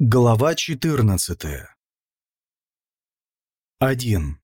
Глава 14 1.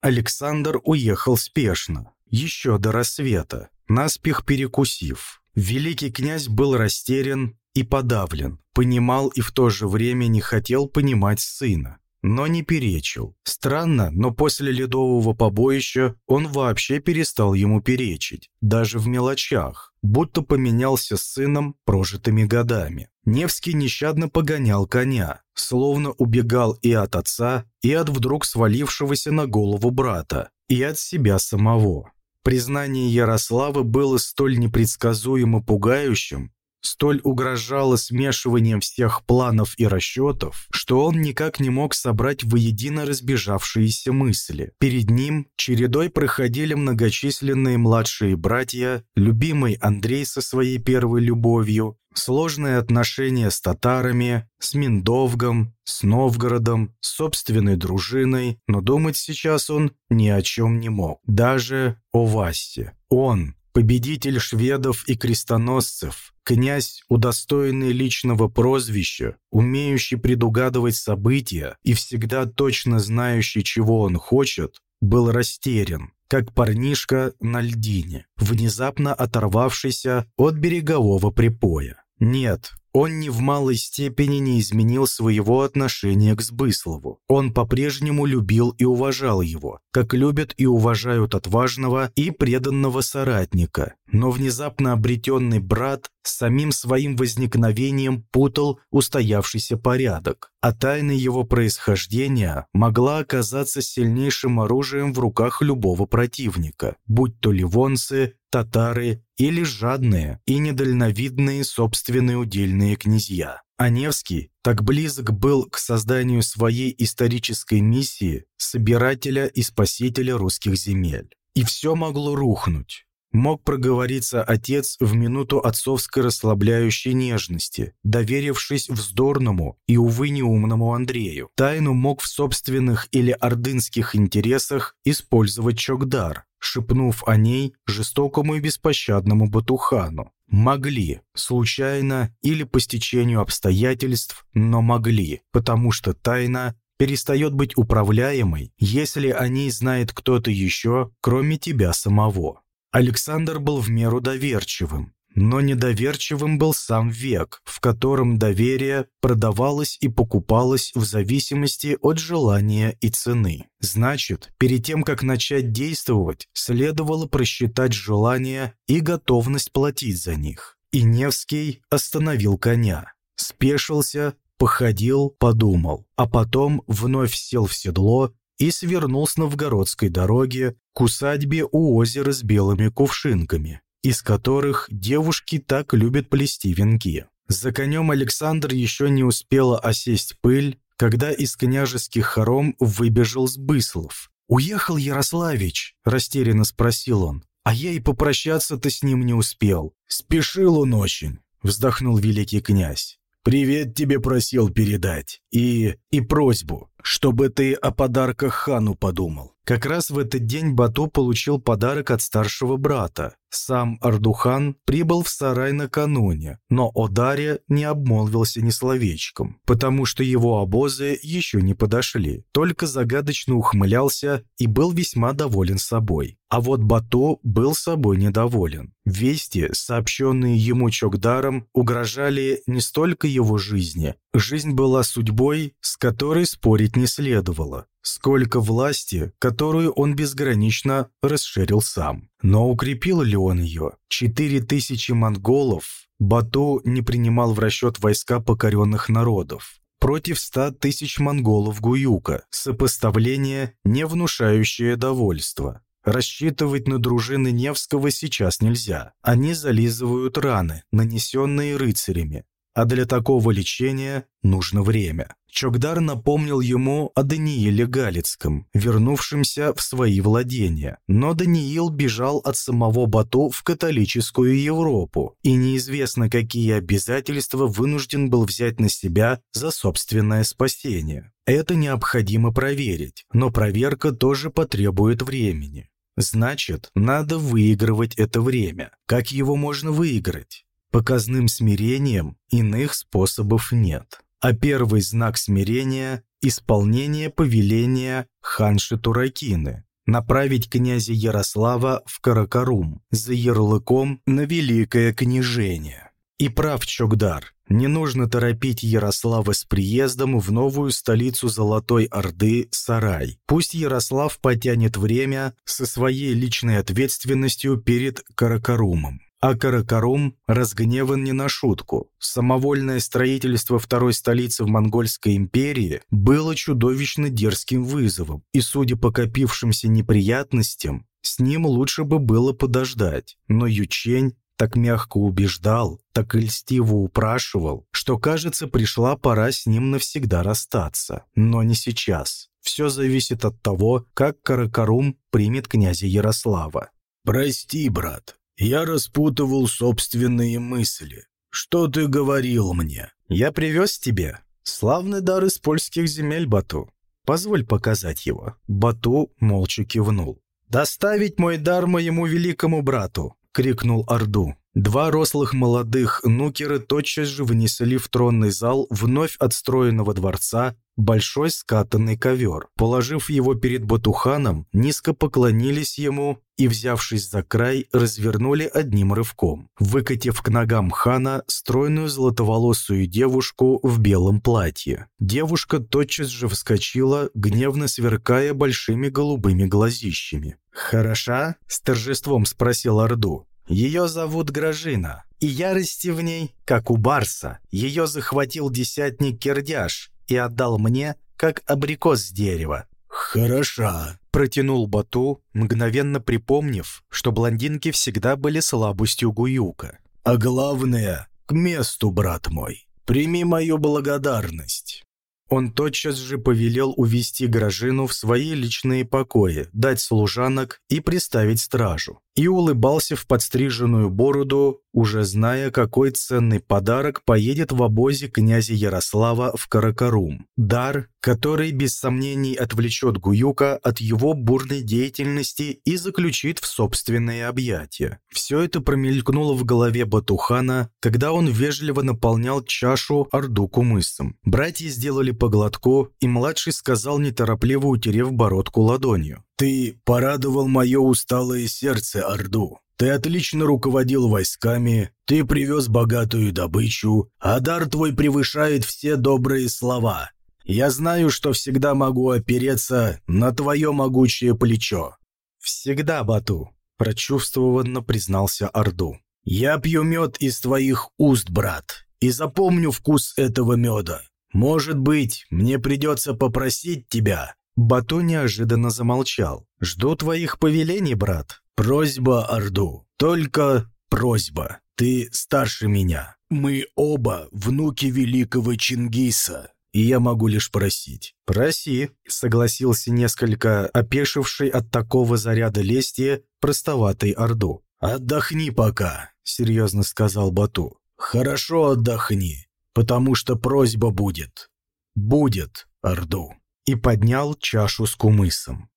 Александр уехал спешно, еще до рассвета, наспех перекусив. Великий князь был растерян и подавлен, понимал и в то же время не хотел понимать сына но не перечил. Странно, но после ледового побоища он вообще перестал ему перечить, даже в мелочах, будто поменялся с сыном прожитыми годами. Невский нещадно погонял коня, словно убегал и от отца, и от вдруг свалившегося на голову брата, и от себя самого. Признание Ярославы было столь непредсказуемо пугающим, столь угрожало смешиванием всех планов и расчетов, что он никак не мог собрать воедино разбежавшиеся мысли. Перед ним чередой проходили многочисленные младшие братья, любимый Андрей со своей первой любовью, сложные отношения с татарами, с Миндовгом, с Новгородом, с собственной дружиной, но думать сейчас он ни о чем не мог, даже о Васте. Он, победитель шведов и крестоносцев, князь, удостоенный личного прозвища, умеющий предугадывать события и всегда точно знающий, чего он хочет, был растерян, как парнишка на льдине, внезапно оторвавшийся от берегового припоя. Нет, он ни в малой степени не изменил своего отношения к Сбыслову. Он по-прежнему любил и уважал его, как любят и уважают отважного и преданного соратника. Но внезапно обретенный брат самим своим возникновением путал устоявшийся порядок, а тайна его происхождения могла оказаться сильнейшим оружием в руках любого противника, будь то ливонцы, татары или жадные и недальновидные собственные удельные князья. А Невский так близок был к созданию своей исторической миссии собирателя и спасителя русских земель. И все могло рухнуть. Мог проговориться отец в минуту отцовской расслабляющей нежности, доверившись вздорному и, увы, неумному Андрею. Тайну мог в собственных или ордынских интересах использовать Чокдар, шепнув о ней жестокому и беспощадному Батухану. Могли, случайно или по стечению обстоятельств, но могли, потому что тайна перестает быть управляемой, если о ней знает кто-то еще, кроме тебя самого. Александр был в меру доверчивым, но недоверчивым был сам век, в котором доверие продавалось и покупалось в зависимости от желания и цены. Значит, перед тем, как начать действовать, следовало просчитать желание и готовность платить за них. И Невский остановил коня, спешился, походил, подумал, а потом вновь сел в седло и свернул с новгородской дороги к усадьбе у озера с белыми кувшинками, из которых девушки так любят плести венки. За конем Александр еще не успела осесть пыль, когда из княжеских хором выбежал Сбыслов. «Уехал Ярославич?» – растерянно спросил он. «А я и попрощаться-то с ним не успел». «Спешил он очень», – вздохнул великий князь. «Привет тебе просил передать. И... и просьбу, чтобы ты о подарках хану подумал. Как раз в этот день Бату получил подарок от старшего брата. Сам Ардухан прибыл в сарай накануне, но о Даре не обмолвился ни словечком, потому что его обозы еще не подошли, только загадочно ухмылялся и был весьма доволен собой. А вот Бату был собой недоволен. Вести, сообщенные ему Чокдаром, угрожали не столько его жизни. Жизнь была судьбой, с которой спорить не следовало сколько власти, которую он безгранично расширил сам. Но укрепил ли он ее? Четыре тысячи монголов Бату не принимал в расчет войска покоренных народов против ста тысяч монголов Гуюка, сопоставление, не внушающее довольства. Рассчитывать на дружины Невского сейчас нельзя. Они зализывают раны, нанесенные рыцарями, а для такого лечения нужно время. Чокдар напомнил ему о Данииле Галицком, вернувшемся в свои владения. Но Даниил бежал от самого Бату в католическую Европу, и неизвестно, какие обязательства вынужден был взять на себя за собственное спасение. Это необходимо проверить, но проверка тоже потребует времени. Значит, надо выигрывать это время. Как его можно выиграть? Показным смирением иных способов нет. А первый знак смирения – исполнение повеления ханши Туракины – направить князя Ярослава в Каракарум за ярлыком на великое княжение. И прав Чокдар, не нужно торопить Ярослава с приездом в новую столицу Золотой Орды Сарай. Пусть Ярослав потянет время со своей личной ответственностью перед Каракарумом. А Каракарум разгневан не на шутку. Самовольное строительство второй столицы в Монгольской империи было чудовищно дерзким вызовом, и, судя по копившимся неприятностям, с ним лучше бы было подождать. Но Ючень так мягко убеждал, так льстиво упрашивал, что, кажется, пришла пора с ним навсегда расстаться. Но не сейчас. Все зависит от того, как Каракарум примет князя Ярослава. «Прости, брат, я распутывал собственные мысли. Что ты говорил мне? Я привез тебе славный дар из польских земель, Бату. Позволь показать его. Бату молча кивнул. «Доставить мой дар моему великому брату!» — крикнул Орду. Два рослых молодых нукеры тотчас же внесли в тронный зал вновь отстроенного дворца большой скатанный ковер. Положив его перед Батуханом, низко поклонились ему и, взявшись за край, развернули одним рывком, выкатив к ногам хана стройную золотоволосую девушку в белом платье. Девушка тотчас же вскочила, гневно сверкая большими голубыми глазищами. «Хороша?» – с торжеством спросил Орду. «Ее зовут Гражина, и ярости в ней, как у Барса. Ее захватил десятник Кердяш, и отдал мне, как абрикос с дерева». «Хороша», — протянул Бату, мгновенно припомнив, что блондинки всегда были слабостью Гуюка. «А главное, к месту, брат мой. Прими мою благодарность». Он тотчас же повелел увести Гражину в свои личные покои, дать служанок и приставить стражу. И улыбался в подстриженную бороду, уже зная, какой ценный подарок поедет в обозе князя Ярослава в Каракарум. Дар, который без сомнений отвлечет Гуюка от его бурной деятельности и заключит в собственные объятия. Все это промелькнуло в голове Батухана, когда он вежливо наполнял чашу Орду кумысом. Братья сделали по глотку, и младший сказал, неторопливо утерев бородку ладонью. «Ты порадовал мое усталое сердце, Орду. Ты отлично руководил войсками, ты привез богатую добычу, а дар твой превышает все добрые слова. Я знаю, что всегда могу опереться на твое могучее плечо». «Всегда, Бату», – прочувствованно признался Орду. «Я пью мед из твоих уст, брат, и запомню вкус этого меда. Может быть, мне придется попросить тебя». Бату неожиданно замолчал. «Жду твоих повелений, брат». «Просьба, Орду, только просьба. Ты старше меня. Мы оба внуки великого Чингиса, и я могу лишь просить». «Проси», — согласился несколько опешивший от такого заряда лести простоватый Орду. «Отдохни пока», — серьезно сказал Бату. «Хорошо отдохни, потому что просьба будет. Будет, Орду». И поднял чашу с кумысом.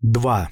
2.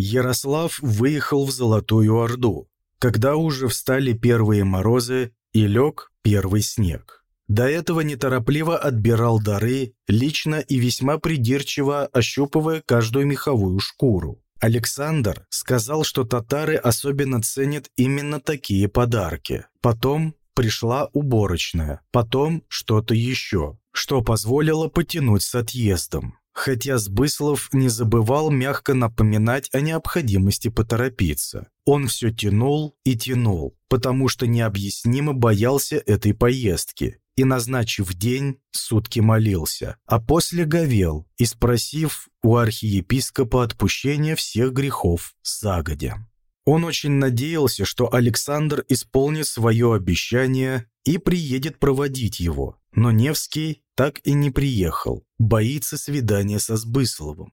Ярослав выехал в Золотую Орду, когда уже встали первые морозы и лег первый снег. До этого неторопливо отбирал дары, лично и весьма придирчиво ощупывая каждую меховую шкуру. Александр сказал, что татары особенно ценят именно такие подарки. Потом пришла уборочная, потом что-то еще, что позволило потянуть с отъездом. Хотя Сбыслов не забывал мягко напоминать о необходимости поторопиться. Он все тянул и тянул, потому что необъяснимо боялся этой поездки и, назначив день, сутки молился, а после говел и спросив у архиепископа отпущения всех грехов загодя. Он очень надеялся, что Александр исполнит свое обещание и приедет проводить его, но Невский так и не приехал, боится свидания со Сбысловым.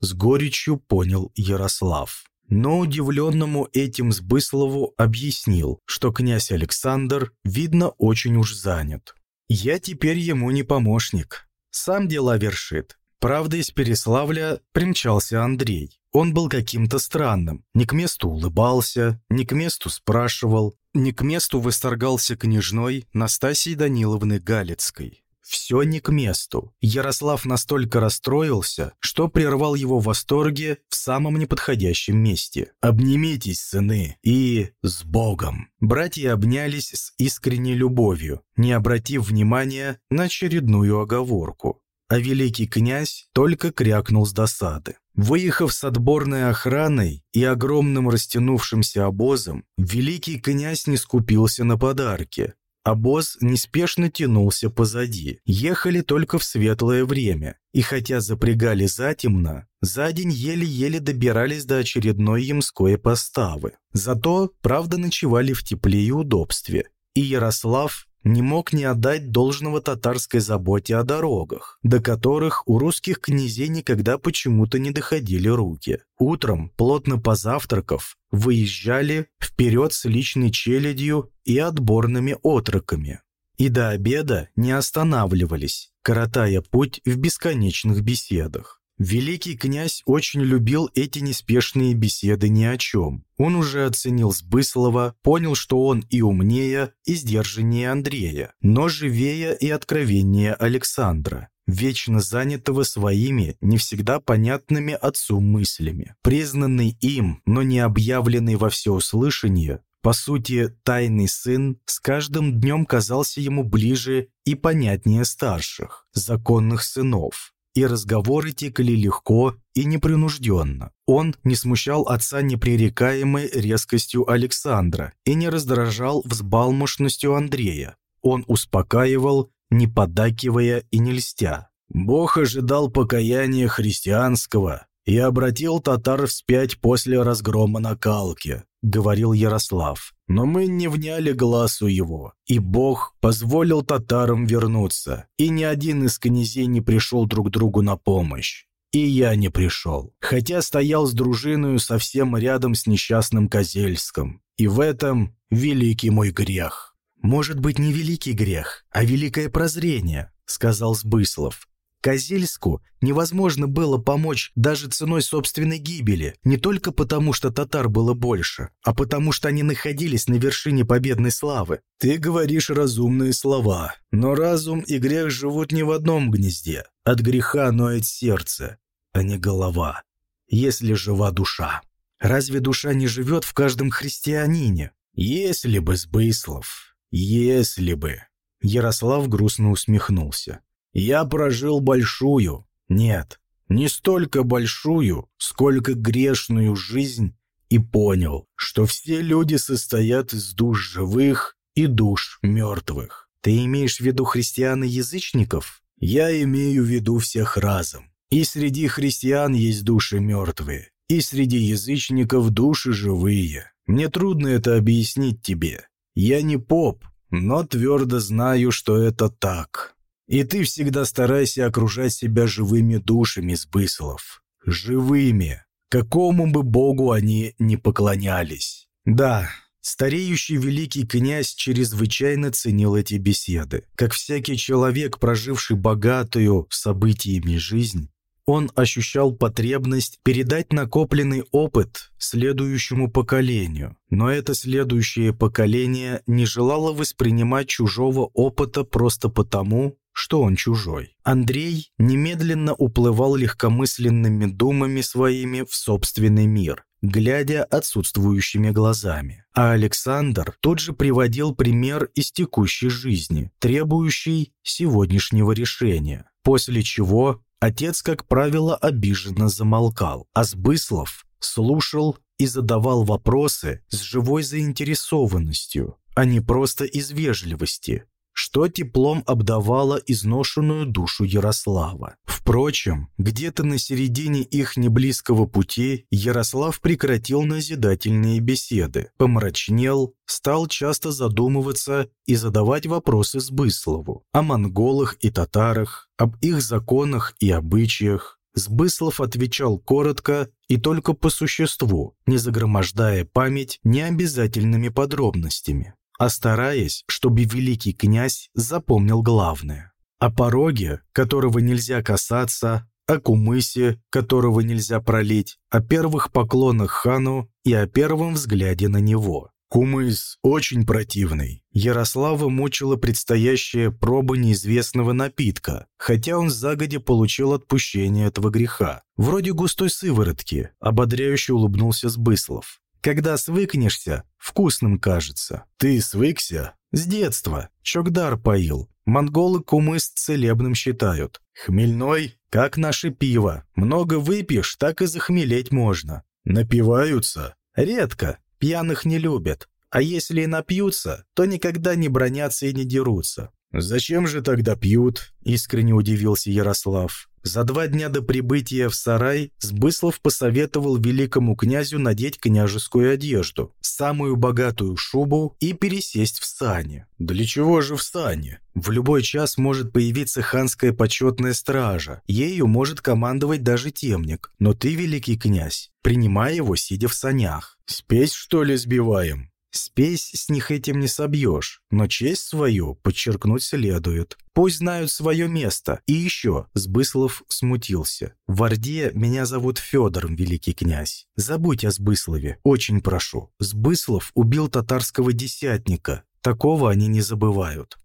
С горечью понял Ярослав. Но удивленному этим Сбыслову объяснил, что князь Александр, видно, очень уж занят. «Я теперь ему не помощник, сам дела вершит». Правда, из Переславля примчался Андрей. Он был каким-то странным. Не к месту улыбался, не к месту спрашивал, не к месту восторгался княжной Настасьей Даниловны Галицкой. Все не к месту. Ярослав настолько расстроился, что прервал его в восторге в самом неподходящем месте. «Обнимитесь, сыны, и с Богом!» Братья обнялись с искренней любовью, не обратив внимания на очередную оговорку а великий князь только крякнул с досады. Выехав с отборной охраной и огромным растянувшимся обозом, великий князь не скупился на подарки. Обоз неспешно тянулся позади. Ехали только в светлое время. И хотя запрягали затемно, за день еле-еле добирались до очередной ямской поставы. Зато, правда, ночевали в тепле и удобстве. И Ярослав не мог не отдать должного татарской заботе о дорогах, до которых у русских князей никогда почему-то не доходили руки. Утром, плотно позавтракав, выезжали вперед с личной челядью и отборными отроками. И до обеда не останавливались, коротая путь в бесконечных беседах. Великий князь очень любил эти неспешные беседы ни о чем. Он уже оценил Сбыслова, понял, что он и умнее, и сдержаннее Андрея, но живее и откровеннее Александра вечно занятого своими, не всегда понятными отцу мыслями. Признанный им, но не объявленный во всеуслышание, по сути, тайный сын с каждым днем казался ему ближе и понятнее старших, законных сынов и разговоры текли легко и непринужденно. Он не смущал отца непререкаемой резкостью Александра и не раздражал взбалмошностью Андрея. Он успокаивал, не подакивая и не льстя. Бог ожидал покаяния христианского и обратил татар вспять после разгрома на Калке, говорил Ярослав. Но мы не вняли глазу его, и Бог позволил татарам вернуться, и ни один из князей не пришел друг другу на помощь. И я не пришел, хотя стоял с дружиною совсем рядом с несчастным Козельском. И в этом великий мой грех. «Может быть, не великий грех, а великое прозрение», — сказал Сбыслов. Козельску невозможно было помочь даже ценой собственной гибели, не только потому, что татар было больше, а потому, что они находились на вершине победной славы. Ты говоришь разумные слова, но разум и грех живут не в одном гнезде. От греха ноет сердце, а не голова, если жива душа. Разве душа не живет в каждом христианине? Если бы, Сбыслов, если бы. Ярослав грустно усмехнулся. Я прожил большую, нет, не столько большую, сколько грешную жизнь и понял, что все люди состоят из душ живых и душ мертвых. Ты имеешь в виду христиан и язычников? Я имею в виду всех разом. И среди христиан есть души мертвые, и среди язычников души живые. Мне трудно это объяснить тебе. Я не поп, но твердо знаю, что это так. И ты всегда старайся окружать себя живыми душами, Сбыслов. Живыми, какому бы богу они ни поклонялись. Да, стареющий великий князь чрезвычайно ценил эти беседы. Как всякий человек, проживший богатую событиями жизнь, он ощущал потребность передать накопленный опыт следующему поколению. Но это следующее поколение не желало воспринимать чужого опыта просто потому, что он чужой. Андрей немедленно уплывал легкомысленными думами своими в собственный мир, глядя отсутствующими глазами. А Александр тут же приводил пример из текущей жизни, требующий сегодняшнего решения. После чего отец, как правило, обиженно замолкал, а Сбыслов слушал и задавал вопросы с живой заинтересованностью, а не просто из вежливости, что теплом обдавало изношенную душу Ярослава. Впрочем, где-то на середине их неблизкого пути Ярослав прекратил назидательные беседы, помрачнел, стал часто задумываться и задавать вопросы Сбыслову о монголах и татарах, об их законах и обычаях, Сбыслов отвечал коротко и только по существу, не загромождая память необязательными подробностями а стараясь, чтобы великий князь запомнил главное. О пороге, которого нельзя касаться, о кумысе, которого нельзя пролить, о первых поклонах хану и о первом взгляде на него. Кумыс очень противный. Ярослава мучила предстоящая проба неизвестного напитка, хотя он загодя получил отпущение этого греха. Вроде густой сыворотки, ободряюще улыбнулся Сбыслов. Когда свыкнешься, вкусным кажется. Ты свыкся? С детства. Чокдар поил. Монголы кумыс целебным считают. Хмельной, как наше пиво. Много выпьешь, так и захмелеть можно. Напиваются? Редко. Пьяных не любят. А если и напьются, то никогда не бронятся и не дерутся. «Зачем же тогда пьют?» – искренне удивился Ярослав. За два дня до прибытия в сарай Сбыслов посоветовал великому князю надеть княжескую одежду, самую богатую шубу и пересесть в сани. «Для чего же в сани?» В любой час может появиться ханская почетная стража. Ею может командовать даже темник. Но ты, великий князь, принимай его, сидя в санях. «Спесь, что ли, сбиваем?» Спесь с них этим не собьешь, но честь свою подчеркнуть следует. Пусть знают свое место. И еще, Сбыслов смутился. В Орде меня зовут Федором, великий князь. Забудь о Сбыслове, очень прошу. Сбыслов убил татарского десятника. Такого они не забывают.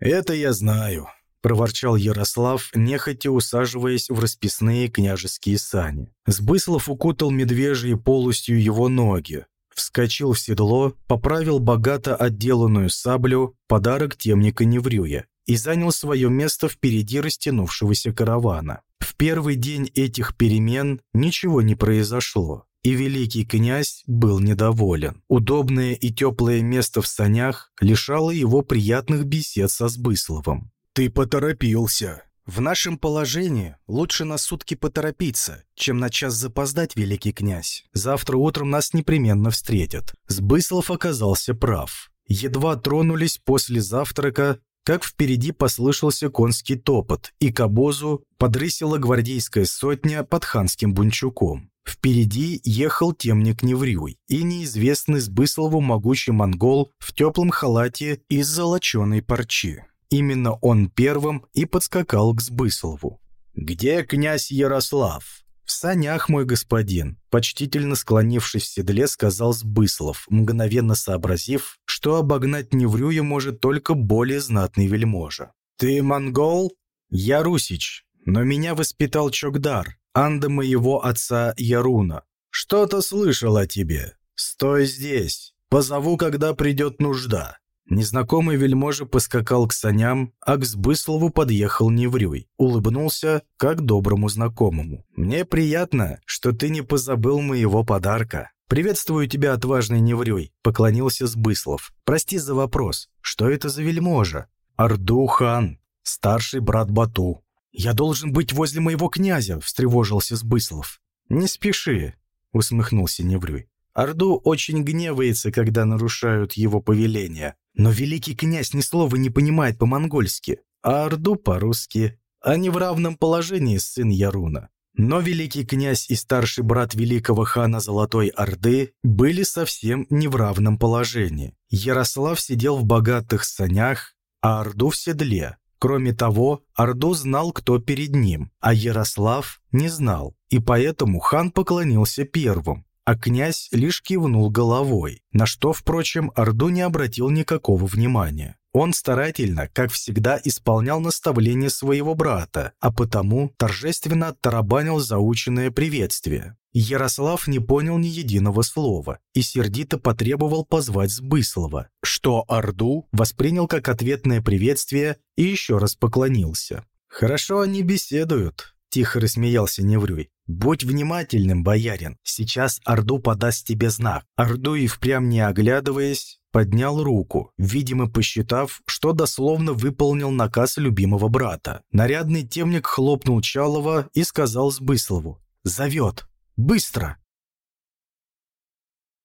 Это я знаю, проворчал Ярослав, нехотя усаживаясь в расписные княжеские сани. Сбыслов укутал медвежьей полостью его ноги, Вскочил в седло, поправил богато отделанную саблю, подарок темника Неврюя, и занял свое место впереди растянувшегося каравана. В первый день этих перемен ничего не произошло, и великий князь был недоволен. Удобное и теплое место в санях лишало его приятных бесед со Сбысловым. «Ты поторопился», в нашем положении лучше на сутки поторопиться, чем на час запоздать, великий князь. Завтра утром нас непременно встретят. Сбыслов оказался прав. Едва тронулись после завтрака, как впереди послышался конский топот, и к обозу подрысила гвардейская сотня под ханским бунчуком. Впереди ехал темник Неврюй и неизвестный Сбыслову могучий монгол в теплом халате из золоченой парчи. Именно он первым и подскакал к Сбыслову. «Где князь Ярослав?» «В санях, мой господин», — почтительно склонившись в седле, сказал Сбыслов, мгновенно сообразив, что обогнать Неврюя может только более знатный вельможа. «Ты монгол?» «Я русич, но меня воспитал Чокдар, анда моего отца Яруна. Что-то слышал о тебе. Стой здесь, позову, когда придет нужда». Незнакомый вельможа поскакал к саням, а к Сбыслову подъехал Неврюй. Улыбнулся, как доброму знакомому. «Мне приятно, что ты не позабыл моего подарка. Приветствую тебя, отважный Неврюй», — поклонился Сбыслов. «Прости за вопрос. Что это за вельможа?» «Арду-хан, старший брат Бату». «Я должен быть возле моего князя», — встревожился Сбыслов. «Не спеши», — усмехнулся Неврюй. Орду очень гневается, когда нарушают его повеления. Но великий князь ни слова не понимает по-монгольски, а Орду по-русски. Они в равном положении, сын Яруна. Но великий князь и старший брат великого хана Золотой Орды были совсем не в равном положении. Ярослав сидел в богатых санях, а Орду в седле. Кроме того, Орду знал, кто перед ним, а Ярослав не знал, и поэтому хан поклонился первым а князь лишь кивнул головой, на что, впрочем, Орду не обратил никакого внимания. Он старательно, как всегда, исполнял наставления своего брата, а потому торжественно тарабанил заученное приветствие. Ярослав не понял ни единого слова и сердито потребовал позвать Сбыслова, что Орду воспринял как ответное приветствие и еще раз поклонился. «Хорошо они беседуют», – тихо рассмеялся Неврюй. «Будь внимательным, боярин, сейчас Орду подаст тебе знак». Орду и впрямь не оглядываясь, поднял руку, видимо, посчитав, что дословно выполнил наказ любимого брата. Нарядный темник хлопнул Чалова и сказал Сбыслову «Зовет! Быстро!»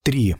3.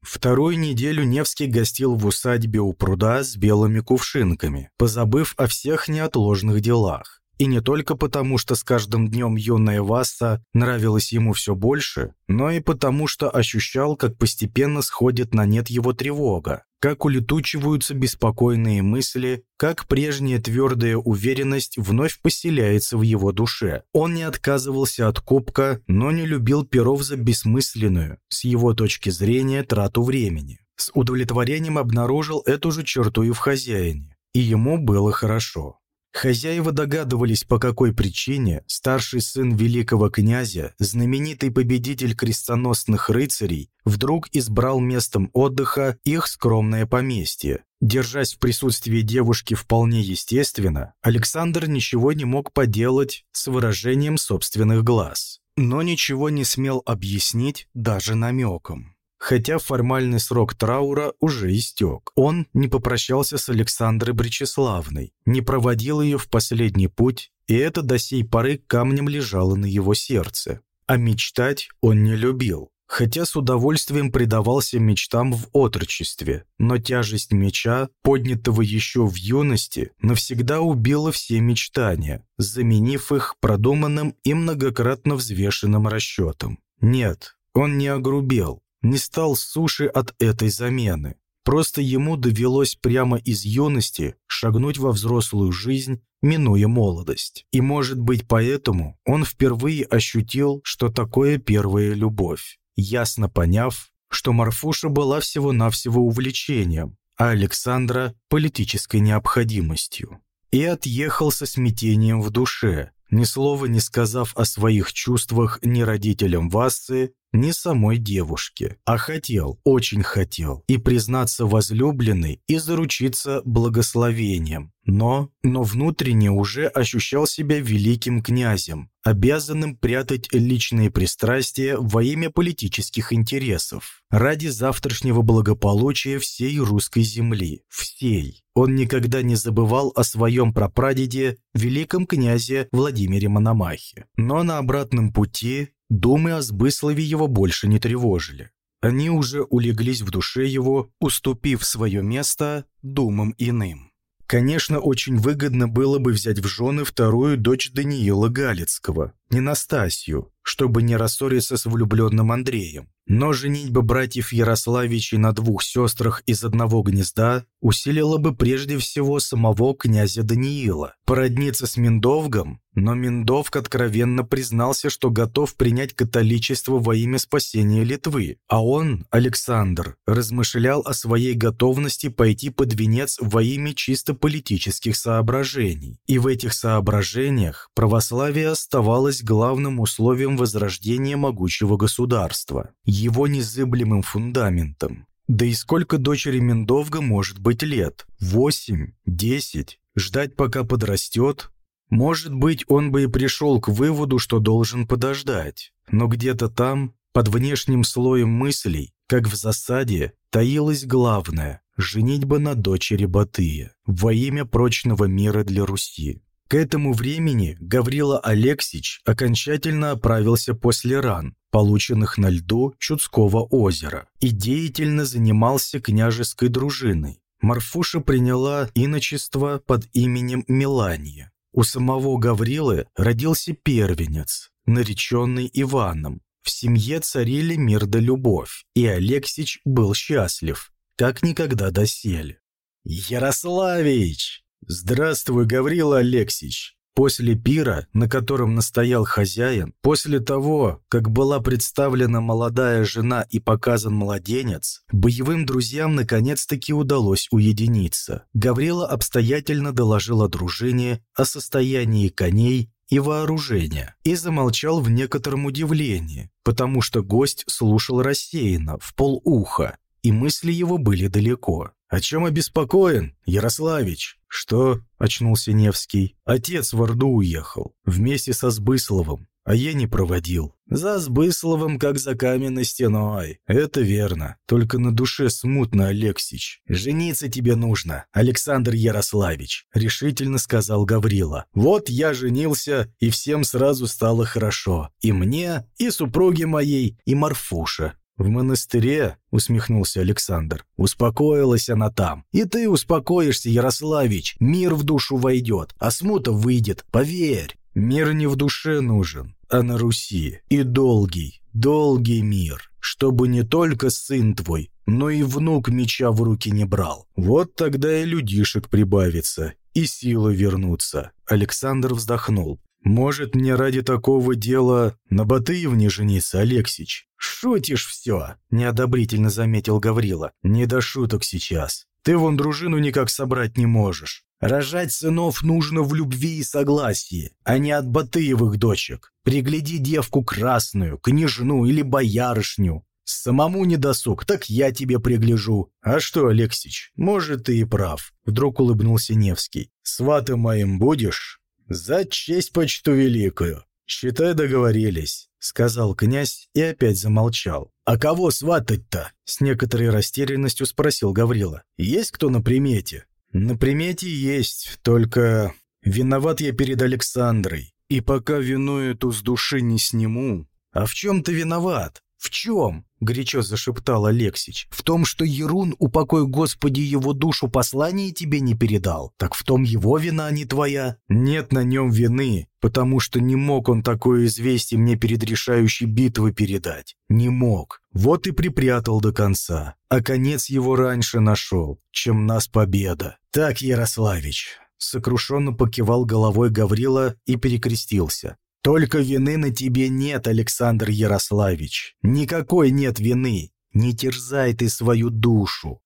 Вторую неделю Невский гостил в усадьбе у пруда с белыми кувшинками, позабыв о всех неотложных делах. И не только потому, что с каждым днем юная Васса нравилась ему все больше, но и потому, что ощущал, как постепенно сходит на нет его тревога. как улетучиваются беспокойные мысли, как прежняя твердая уверенность вновь поселяется в его душе. Он не отказывался от кубка, но не любил перов за бессмысленную, с его точки зрения, трату времени. С удовлетворением обнаружил эту же черту и в хозяине, и ему было хорошо. Хозяева догадывались, по какой причине старший сын великого князя, знаменитый победитель крестоносных рыцарей, вдруг избрал местом отдыха их скромное поместье. Держась в присутствии девушки вполне естественно, Александр ничего не мог поделать с выражением собственных глаз. Но ничего не смел объяснить даже намеком хотя формальный срок траура уже истек. Он не попрощался с Александрой Бречеславной, не проводил ее в последний путь, и это до сей поры камнем лежало на его сердце. А мечтать он не любил, хотя с удовольствием предавался мечтам в отрочестве, но тяжесть меча, поднятого еще в юности, навсегда убила все мечтания, заменив их продуманным и многократно взвешенным расчетом. Нет, он не огрубел, не стал суши от этой замены. Просто ему довелось прямо из юности шагнуть во взрослую жизнь, минуя молодость. И, может быть, поэтому он впервые ощутил, что такое первая любовь, ясно поняв, что Марфуша была всего-навсего увлечением, а Александра – политической необходимостью. И отъехал со смятением в душе, ни слова не сказав о своих чувствах ни родителям Вассы, ни самой девушке, а хотел, очень хотел, и признаться возлюбленной, и заручиться благословением. Но, но внутренне уже ощущал себя великим князем, обязанным прятать личные пристрастия во имя политических интересов, ради завтрашнего благополучия всей русской земли, всей. Он никогда не забывал о своем прапрадеде, великом князе Владимире Мономахе. Но на обратном пути Думы о Сбыслове его больше не тревожили. Они уже улеглись в душе его, уступив свое место думам иным. Конечно, очень выгодно было бы взять в жены вторую дочь Даниила Галицкого, не Настасью, чтобы не рассориться с влюбленным Андреем. Но женитьба братьев Ярославичей на двух сестрах из одного гнезда усилила бы прежде всего самого князя Даниила. Породниться с Миндовгом но Миндовк откровенно признался, что готов принять католичество во имя спасения Литвы, а он, Александр, размышлял о своей готовности пойти под венец во имя чисто политических соображений. И в этих соображениях православие оставалось главным условием возрождения могучего государства, его незыблемым фундаментом. Да и сколько дочери Миндовга может быть лет? Восемь? Десять? Ждать, пока подрастет? Может быть, он бы и пришел к выводу, что должен подождать. Но где-то там, под внешним слоем мыслей, как в засаде, таилось главное – женитьба на дочери Батыя во имя прочного мира для Руси. К этому времени Гаврила Алексич окончательно оправился после ран, полученных на льду Чудского озера, и деятельно занимался княжеской дружиной. Марфуша приняла иночество под именем Мелания. У самого Гаврилы родился первенец, нареченный Иваном. В семье царили мир да любовь, и Алексич был счастлив, как никогда доселе. «Ярославич! Здравствуй, Гаврила Алексич! После пира, на котором настоял хозяин, после того, как была представлена молодая жена и показан младенец, боевым друзьям наконец-таки удалось уединиться. Гаврила обстоятельно доложил о дружине, о состоянии коней и вооружения, и замолчал в некотором удивлении, потому что гость слушал рассеянно, в полуха, и мысли его были далеко. «О чем обеспокоен, Ярославич?» «Что?» – очнулся Невский. «Отец в Орду уехал, вместе со Сбысловым, а я не проводил. За Сбысловым, как за каменной стеной. Это верно. Только на душе смутно, Алексич. Жениться тебе нужно, Александр Ярославич, решительно сказал Гаврила. Вот я женился, и всем сразу стало хорошо. И мне, и супруге моей, и Марфуша. «В монастыре?» — усмехнулся Александр. «Успокоилась она там. И ты успокоишься, Ярославич. Мир в душу войдет, а смута выйдет, поверь. Мир не в душе нужен, а на Руси. И долгий, долгий мир, чтобы не только сын твой, но и внук меча в руки не брал. Вот тогда и людишек прибавится, и силы вернутся. Александр вздохнул. «Может, мне ради такого дела на Батыевне жениться, Алексич?» «Шутишь все!» – неодобрительно заметил Гаврила. «Не до шуток сейчас. Ты вон дружину никак собрать не можешь. Рожать сынов нужно в любви и согласии, а не от Батыевых дочек. Пригляди девку красную, княжну или боярышню. Самому не досуг, так я тебе пригляжу. А что, Алексич, может, ты и прав. Вдруг улыбнулся Невский. Сватом моим будешь? За честь почту великую. Считай, договорились, сказал князь и опять замолчал. А кого сватать-то? С некоторой растерянностью спросил Гаврила. Есть кто на примете? «На примете есть, только виноват я перед Александрой, и пока вину эту с души не сниму...» «А в чем ты виноват? В чем?» — горячо зашептал Алексич. «В том, что Ерун, упокой Господи его душу, послание тебе не передал? Так в том его вина, а не твоя?» «Нет на нем вины, потому что не мог он такое известие мне перед решающей битвой передать. Не мог. Вот и припрятал до конца. А конец его раньше нашел, чем нас победа. Так, Ярославич». Сокрушенно покивал головой Гаврила и перекрестился. «Только вины на тебе нет, Александр Ярославич. Никакой нет вины. Не терзай ты свою душу».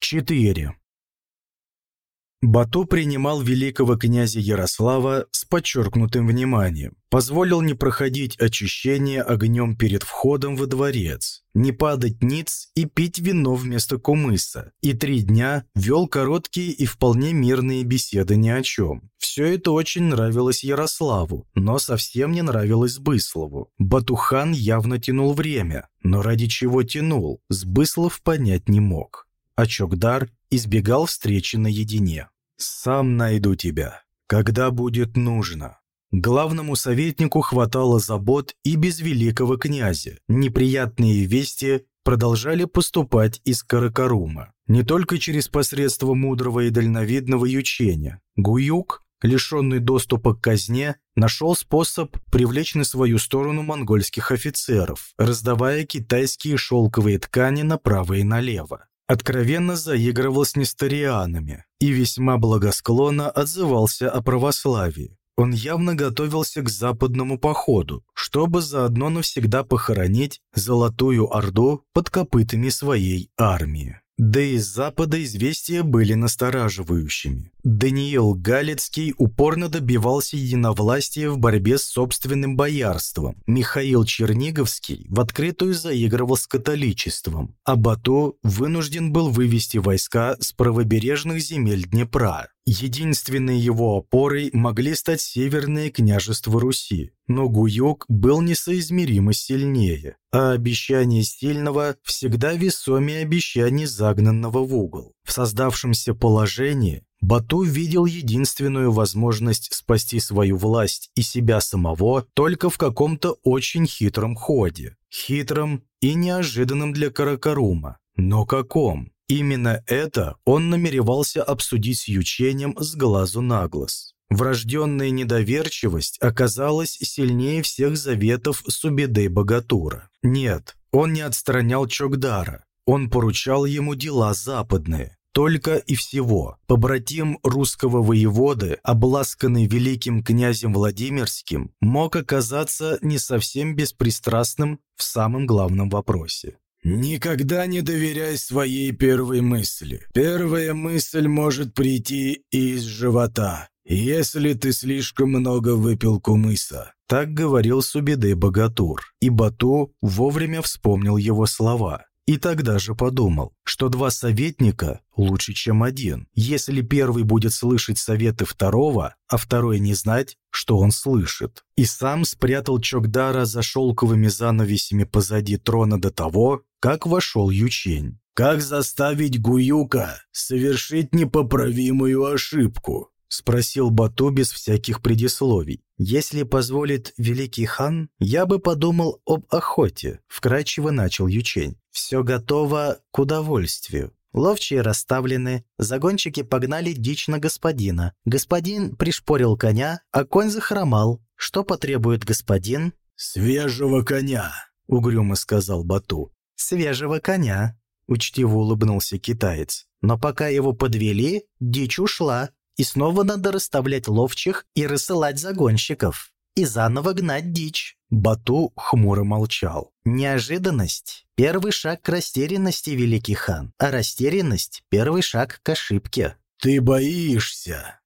4. Бату принимал великого князя Ярослава с подчеркнутым вниманием, позволил не проходить очищение огнем перед входом во дворец, не падать ниц и пить вино вместо кумыса, и три дня вел короткие и вполне мирные беседы ни о чем. Все это очень нравилось Ярославу, но совсем не нравилось Сбыслову. Батухан явно тянул время, но ради чего тянул, Сбыслов понять не мог. А Чокдар избегал встречи наедине. «Сам найду тебя, когда будет нужно». Главному советнику хватало забот и без великого князя. Неприятные вести продолжали поступать из Каракарума. Не только через посредство мудрого и дальновидного ючения. Гуюк, лишенный доступа к казне, нашел способ привлечь на свою сторону монгольских офицеров, раздавая китайские шелковые ткани направо и налево откровенно заигрывал с несторианами и весьма благосклонно отзывался о православии. Он явно готовился к западному походу, чтобы заодно навсегда похоронить Золотую Орду под копытами своей армии. Да и с запада известия были настораживающими. Даниил Галицкий упорно добивался единовластия в борьбе с собственным боярством. Михаил Черниговский в открытую заигрывал с католичеством, а Бато вынужден был вывести войска с правобережных земель Днепра. Единственной его опорой могли стать северные княжества Руси, но Гуюк был несоизмеримо сильнее, а обещание сильного всегда весомее обещаний загнанного в угол. В создавшемся положении Бату видел единственную возможность спасти свою власть и себя самого только в каком-то очень хитром ходе. Хитром и неожиданном для Каракарума. Но каком? Именно это он намеревался обсудить с ючением с глазу на глаз. Врожденная недоверчивость оказалась сильнее всех заветов Субедей Богатура. Нет, он не отстранял Чокдара, он поручал ему дела западные. Только и всего. Побратим русского воеводы, обласканный великим князем Владимирским, мог оказаться не совсем беспристрастным в самом главном вопросе. Никогда не доверяй своей первой мысли. Первая мысль может прийти из живота, если ты слишком много выпил кумыса. Так говорил Субиды Богатур, и Бату вовремя вспомнил его слова. И тогда же подумал, что два советника лучше, чем один, если первый будет слышать советы второго, а второй не знать, что он слышит. И сам спрятал Чокдара за шелковыми занавесями позади трона до того, как вошел Ючень. «Как заставить Гуюка совершить непоправимую ошибку?» — спросил Бату без всяких предисловий. «Если позволит великий хан, я бы подумал об охоте», — вкрадчиво начал Ючень. «Все готово к удовольствию. Ловчие расставлены, загонщики погнали дичь на господина. Господин пришпорил коня, а конь захромал. Что потребует господин?» «Свежего коня», — угрюмо сказал Бату. Свежего коня», — учтиво улыбнулся китаец. «Но пока его подвели, дичь ушла, и снова надо расставлять ловчих и рассылать загонщиков, и заново гнать дичь». Бату хмуро молчал. «Неожиданность — первый шаг к растерянности, великий хан, а растерянность — первый шаг к ошибке». «Ты боишься?»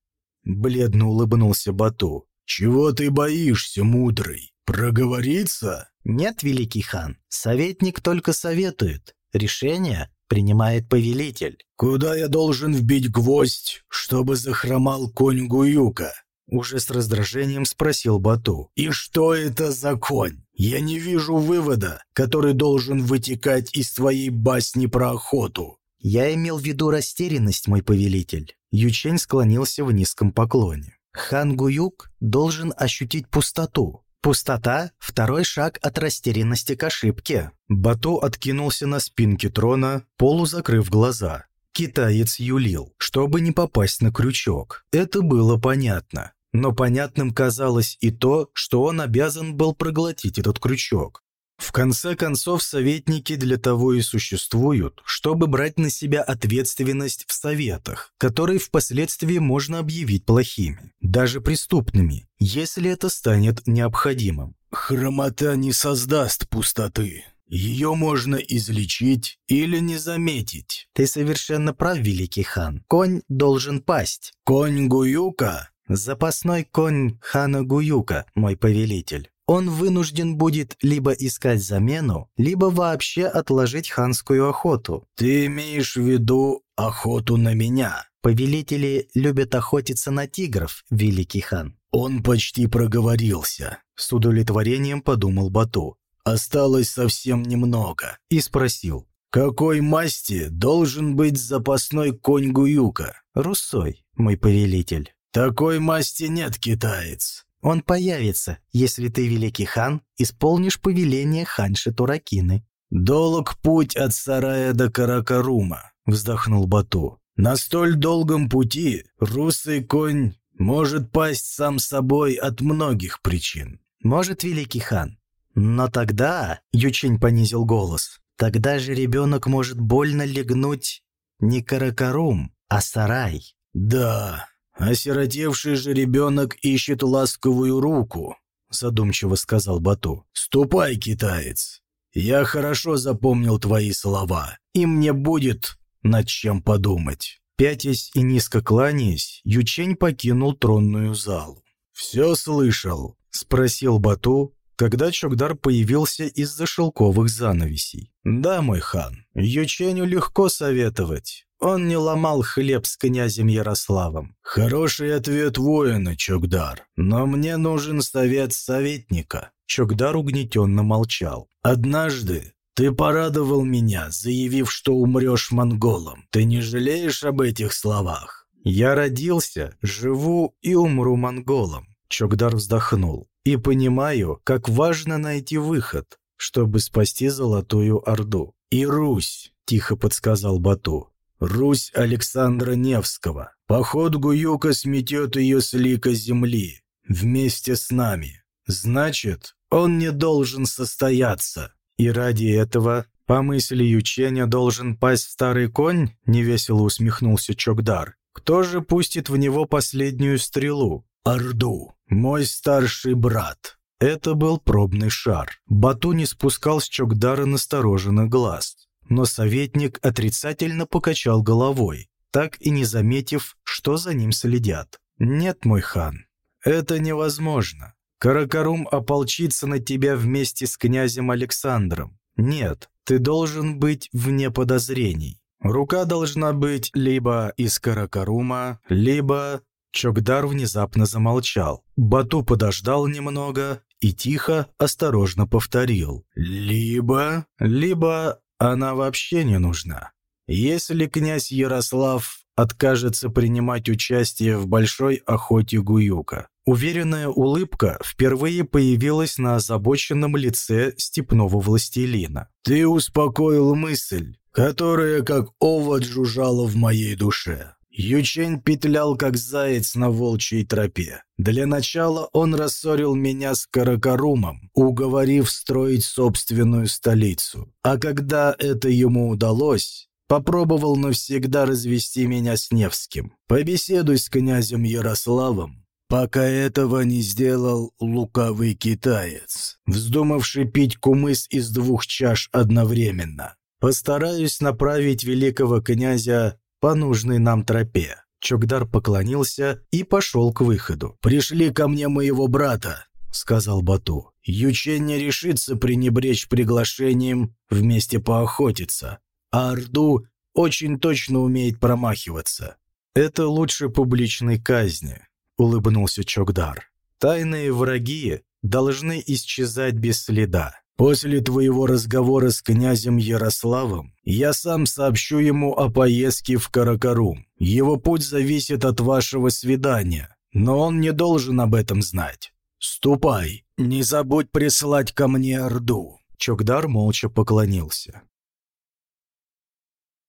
Бледно улыбнулся Бату. «Чего ты боишься, мудрый? Проговориться?» «Нет, великий хан, советник только советует. Решение принимает повелитель». «Куда я должен вбить гвоздь, чтобы захромал конь Гуюка?» Уже с раздражением спросил Бату. «И что это за конь? Я не вижу вывода, который должен вытекать из твоей басни про охоту». «Я имел в виду растерянность, мой повелитель». Ючень склонился в низком поклоне. «Хан Гуюк должен ощутить пустоту. Пустота – второй шаг от растерянности к ошибке». Бату откинулся на спинке трона, полузакрыв глаза. Китаец юлил, чтобы не попасть на крючок. Это было понятно. Но понятным казалось и то, что он обязан был проглотить этот крючок. В конце концов, советники для того и существуют, чтобы брать на себя ответственность в советах, которые впоследствии можно объявить плохими, даже преступными, если это станет необходимым. «Хромота не создаст пустоты», ее можно излечить или не заметить. Ты совершенно прав, великий хан. Конь должен пасть. Конь Гуюка? Запасной конь хана Гуюка, мой повелитель. Он вынужден будет либо искать замену, либо вообще отложить ханскую охоту. Ты имеешь в виду охоту на меня? Повелители любят охотиться на тигров, великий хан. Он почти проговорился. С удовлетворением подумал Бату. Осталось совсем немного. И спросил. Какой масти должен быть запасной конь Гуюка? Руссой, мой повелитель. Такой масти нет, китаец. Он появится, если ты, великий хан, исполнишь повеление ханши Туракины. «Долг путь от сарая до Каракарума», — вздохнул Бату. «На столь долгом пути русый конь может пасть сам собой от многих причин». «Может, великий хан, но тогда, Ючень понизил голос, тогда же ребенок может больно легнуть не каракарум, а сарай. Да, осиротевший же ребенок ищет ласковую руку, задумчиво сказал Бату. Ступай, китаец. Я хорошо запомнил твои слова, и мне будет над чем подумать. Пятясь и низко кланяясь, Ючень покинул тронную залу. «Все слышал?» – спросил Бату, когда Чокдар появился из-за шелковых занавесей. «Да, мой хан, Юченю легко советовать. Он не ломал хлеб с князем Ярославом». «Хороший ответ воина, Чокдар, но мне нужен совет советника». Чокдар угнетенно молчал. «Однажды ты порадовал меня, заявив, что умрешь монголом. Ты не жалеешь об этих словах?» «Я родился, живу и умру монголом», — Чокдар вздохнул. И понимаю, как важно найти выход, чтобы спасти Золотую Орду. «И Русь», — тихо подсказал Бату. «Русь Александра Невского. Поход Гуюка сметет ее с лика земли. Вместе с нами. Значит, он не должен состояться. И ради этого, по мысли Юченя, должен пасть старый конь?» — невесело усмехнулся Чокдар. «Кто же пустит в него последнюю стрелу?» Орду, мой старший брат». Это был пробный шар. Бату не спускал с Чокдара настороженных глаз. Но советник отрицательно покачал головой, так и не заметив, что за ним следят. «Нет, мой хан, это невозможно. Каракарум ополчится на тебя вместе с князем Александром. Нет, ты должен быть вне подозрений. Рука должна быть либо из Каракарума, либо Чокдар внезапно замолчал. Бату подождал немного и тихо, осторожно повторил. «Либо... либо она вообще не нужна. Если князь Ярослав откажется принимать участие в большой охоте Гуюка». Уверенная улыбка впервые появилась на озабоченном лице степного властелина. «Ты успокоил мысль, которая как овод жужжала в моей душе. Ючень петлял, как заяц на волчьей тропе. Для начала он рассорил меня с Каракарумом, уговорив строить собственную столицу. А когда это ему удалось, попробовал навсегда развести меня с Невским. Побеседуй с князем Ярославом, пока этого не сделал лукавый китаец, вздумавший пить кумыс из двух чаш одновременно. Постараюсь направить великого князя по нужной нам тропе». Чокдар поклонился и пошел к выходу. «Пришли ко мне моего брата», — сказал Бату. «Ючен не решится пренебречь приглашением вместе поохотиться, а Орду очень точно умеет промахиваться». «Это лучше публичной казни», — улыбнулся Чокдар. «Тайные враги должны исчезать без следа. После твоего разговора с князем Ярославом я сам сообщу ему о поездке в Каракарум. Его путь зависит от вашего свидания, но он не должен об этом знать. Ступай, не забудь прислать ко мне Орду». Чокдар молча поклонился.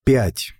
5.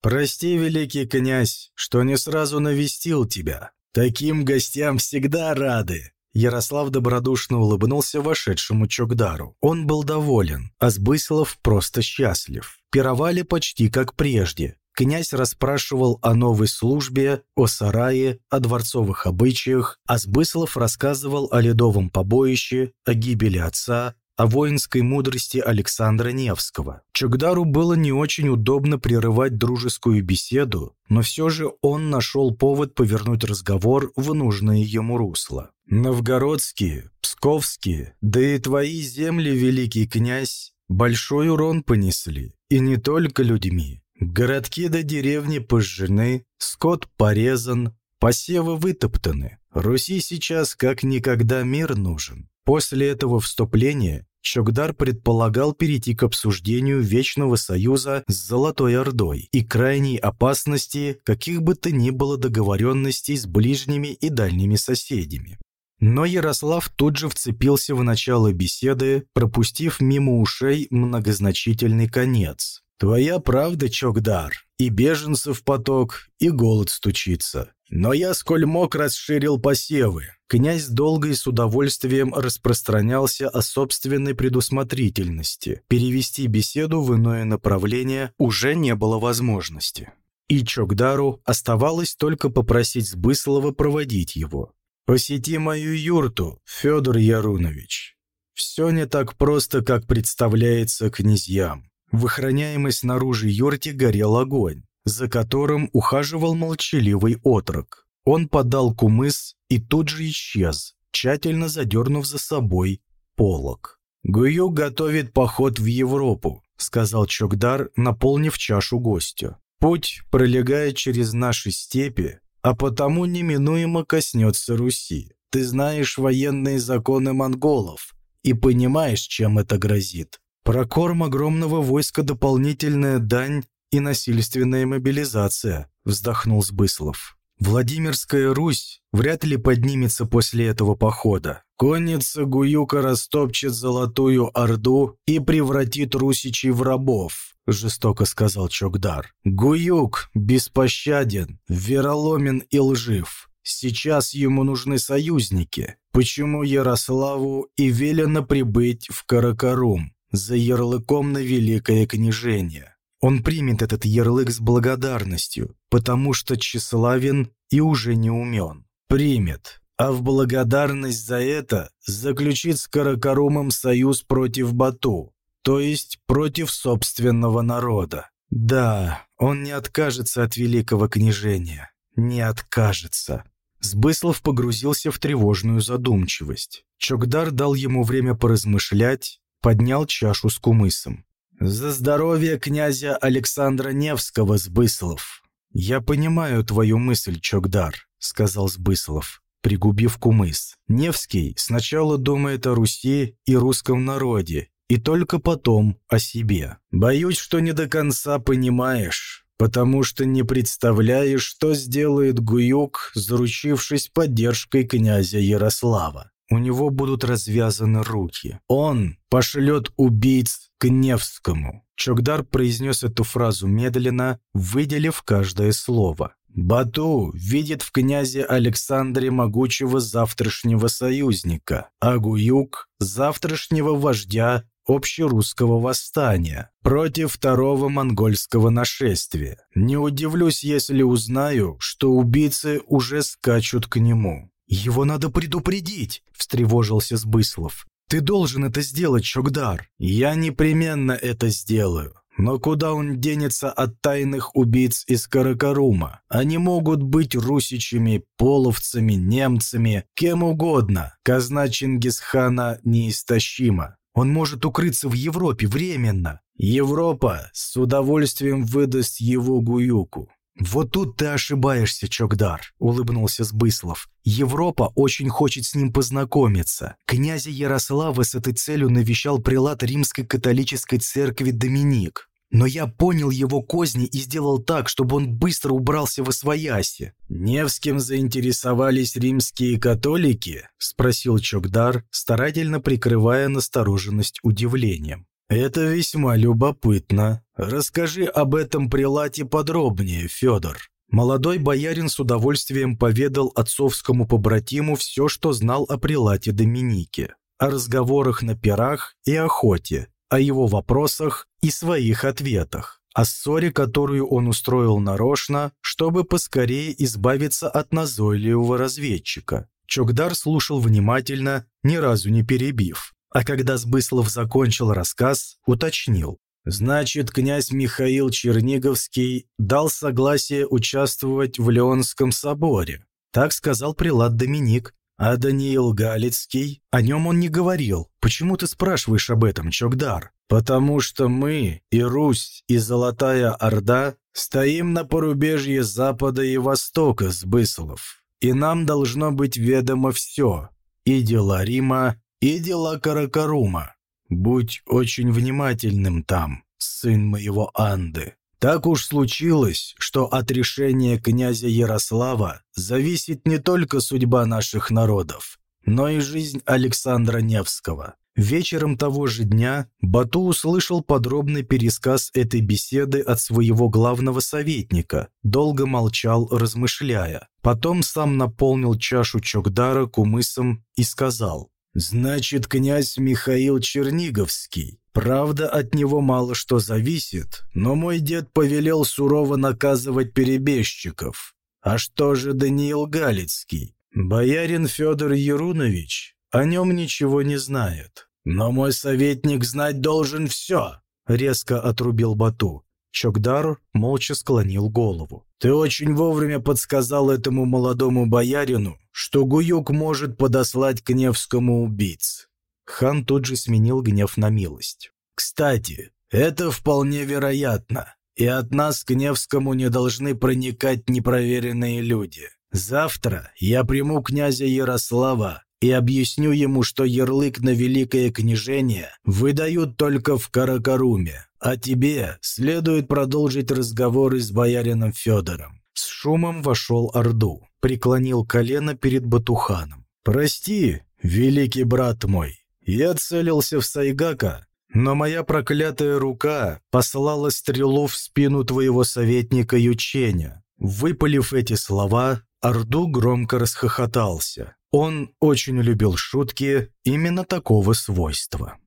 «Прости, великий князь, что не сразу навестил тебя. Таким гостям всегда рады. Ярослав добродушно улыбнулся вошедшему Чокдару. Он был доволен, а Сбыслов просто счастлив. Пировали почти как прежде. Князь расспрашивал о новой службе, о сарае, о дворцовых обычаях, а Сбыслов рассказывал о ледовом побоище, о гибели отца, о воинской мудрости Александра Невского. Чогдару было не очень удобно прерывать дружескую беседу, но все же он нашел повод повернуть разговор в нужное ему русло. «Новгородские, Псковские, да и твои земли, великий князь, большой урон понесли, и не только людьми. Городки до деревни пожжены, скот порезан, посевы вытоптаны. Руси сейчас как никогда мир нужен. После этого вступления Чокдар предполагал перейти к обсуждению Вечного Союза с Золотой Ордой и крайней опасности каких бы то ни было договоренностей с ближними и дальними соседями. Но Ярослав тут же вцепился в начало беседы, пропустив мимо ушей многозначительный конец. «Твоя правда, Чокдар, и беженцев поток, и голод стучится. Но я, сколь мог, расширил посевы. Князь долго и с удовольствием распространялся о собственной предусмотрительности. Перевести беседу в иное направление уже не было возможности. И Чокдару оставалось только попросить Сбыслова проводить его. «Посети мою юрту, Федор Ярунович. Все не так просто, как представляется князьям». В охраняемой снаружи юрте горел огонь за которым ухаживал молчаливый отрок. Он подал кумыс и тут же исчез, тщательно задернув за собой полог. «Гую готовит поход в Европу», — сказал Чокдар, наполнив чашу гостю. «Путь пролегает через наши степи, а потому неминуемо коснется Руси. Ты знаешь военные законы монголов и понимаешь, чем это грозит. Прокорм огромного войска дополнительная дань и насильственная мобилизация», – вздохнул Сбыслов. «Владимирская Русь вряд ли поднимется после этого похода. Конница Гуюка растопчет Золотую Орду и превратит русичей в рабов», – жестоко сказал Чокдар. «Гуюк беспощаден, вероломен и лжив. Сейчас ему нужны союзники. Почему Ярославу и велено прибыть в Каракарум за ярлыком на Великое княжение?» Он примет этот ярлык с благодарностью, потому что тщеславен и уже не умен. Примет, а в благодарность за это заключит с Каракарумом союз против Бату, то есть против собственного народа. Да, он не откажется от великого княжения. Не откажется. Сбыслов погрузился в тревожную задумчивость. Чокдар дал ему время поразмышлять, поднял чашу с кумысом. «За здоровье князя Александра Невского, Сбыслов!» «Я понимаю твою мысль, Чокдар», — сказал Сбыслов, пригубив кумыс. «Невский сначала думает о Руси и русском народе, и только потом о себе. Боюсь, что не до конца понимаешь, потому что не представляешь, что сделает Гуюк, заручившись поддержкой князя Ярослава у него будут развязаны руки. Он пошлет убийц к Невскому. Чокдар произнес эту фразу медленно, выделив каждое слово. Бату видит в князе Александре могучего завтрашнего союзника, а Гуюк – завтрашнего вождя общерусского восстания против второго монгольского нашествия. Не удивлюсь, если узнаю, что убийцы уже скачут к нему. «Его надо предупредить», – встревожился Сбыслов. «Ты должен это сделать, Чокдар». «Я непременно это сделаю. Но куда он денется от тайных убийц из Каракарума? Они могут быть русичами, половцами, немцами, кем угодно. Казна Чингисхана неистощима. Он может укрыться в Европе временно. Европа с удовольствием выдаст его Гуюку. «Вот тут ты ошибаешься, Чокдар», — улыбнулся Сбыслов. «Европа очень хочет с ним познакомиться. Князя Ярослава с этой целью навещал прилад римской католической церкви Доминик. Но я понял его козни и сделал так, чтобы он быстро убрался во свояси». «Невским заинтересовались римские католики?» — спросил Чокдар, старательно прикрывая настороженность удивлением. «Это весьма любопытно. Расскажи об этом прилате подробнее, Федор». Молодой боярин с удовольствием поведал отцовскому побратиму все, что знал о прилате Доминике, о разговорах на пирах и охоте, о его вопросах и своих ответах, о ссоре, которую он устроил нарочно, чтобы поскорее избавиться от назойливого разведчика. Чокдар слушал внимательно, ни разу не перебив. А когда Сбыслов закончил рассказ, уточнил. «Значит, князь Михаил Черниговский дал согласие участвовать в Леонском соборе», так сказал прилад Доминик. «А Даниил Галицкий? О нем он не говорил. Почему ты спрашиваешь об этом, Чокдар?» «Потому что мы, и Русь, и Золотая Орда, стоим на порубежье Запада и Востока, Сбыслов, и нам должно быть ведомо все, и дела Рима, и дела Каракарума. Будь очень внимательным там, сын моего Анды. Так уж случилось, что от решения князя Ярослава зависит не только судьба наших народов, но и жизнь Александра Невского. Вечером того же дня Бату услышал подробный пересказ этой беседы от своего главного советника, долго молчал, размышляя. Потом сам наполнил чашу Чокдара кумысом и сказал Значит, князь Михаил Черниговский. Правда, от него мало что зависит, но мой дед повелел сурово наказывать перебежчиков. А что же Даниил Галицкий? Боярин Федор Ерунович о нем ничего не знает. Но мой советник знать должен все, резко отрубил Бату. Чокдар молча склонил голову. «Ты очень вовремя подсказал этому молодому боярину, что Гуюк может подослать к Невскому убийц». Хан тут же сменил гнев на милость. «Кстати, это вполне вероятно, и от нас к Невскому не должны проникать непроверенные люди. Завтра я приму князя Ярослава и объясню ему, что ярлык на великое княжение выдают только в Каракаруме, а тебе следует продолжить разговоры с боярином Федором». С шумом вошел Орду, преклонил колено перед Батуханом. «Прости, великий брат мой, я целился в Сайгака, но моя проклятая рука послала стрелу в спину твоего советника Юченя». Выпалив эти слова, Орду громко расхохотался. Он очень любил шутки именно такого свойства.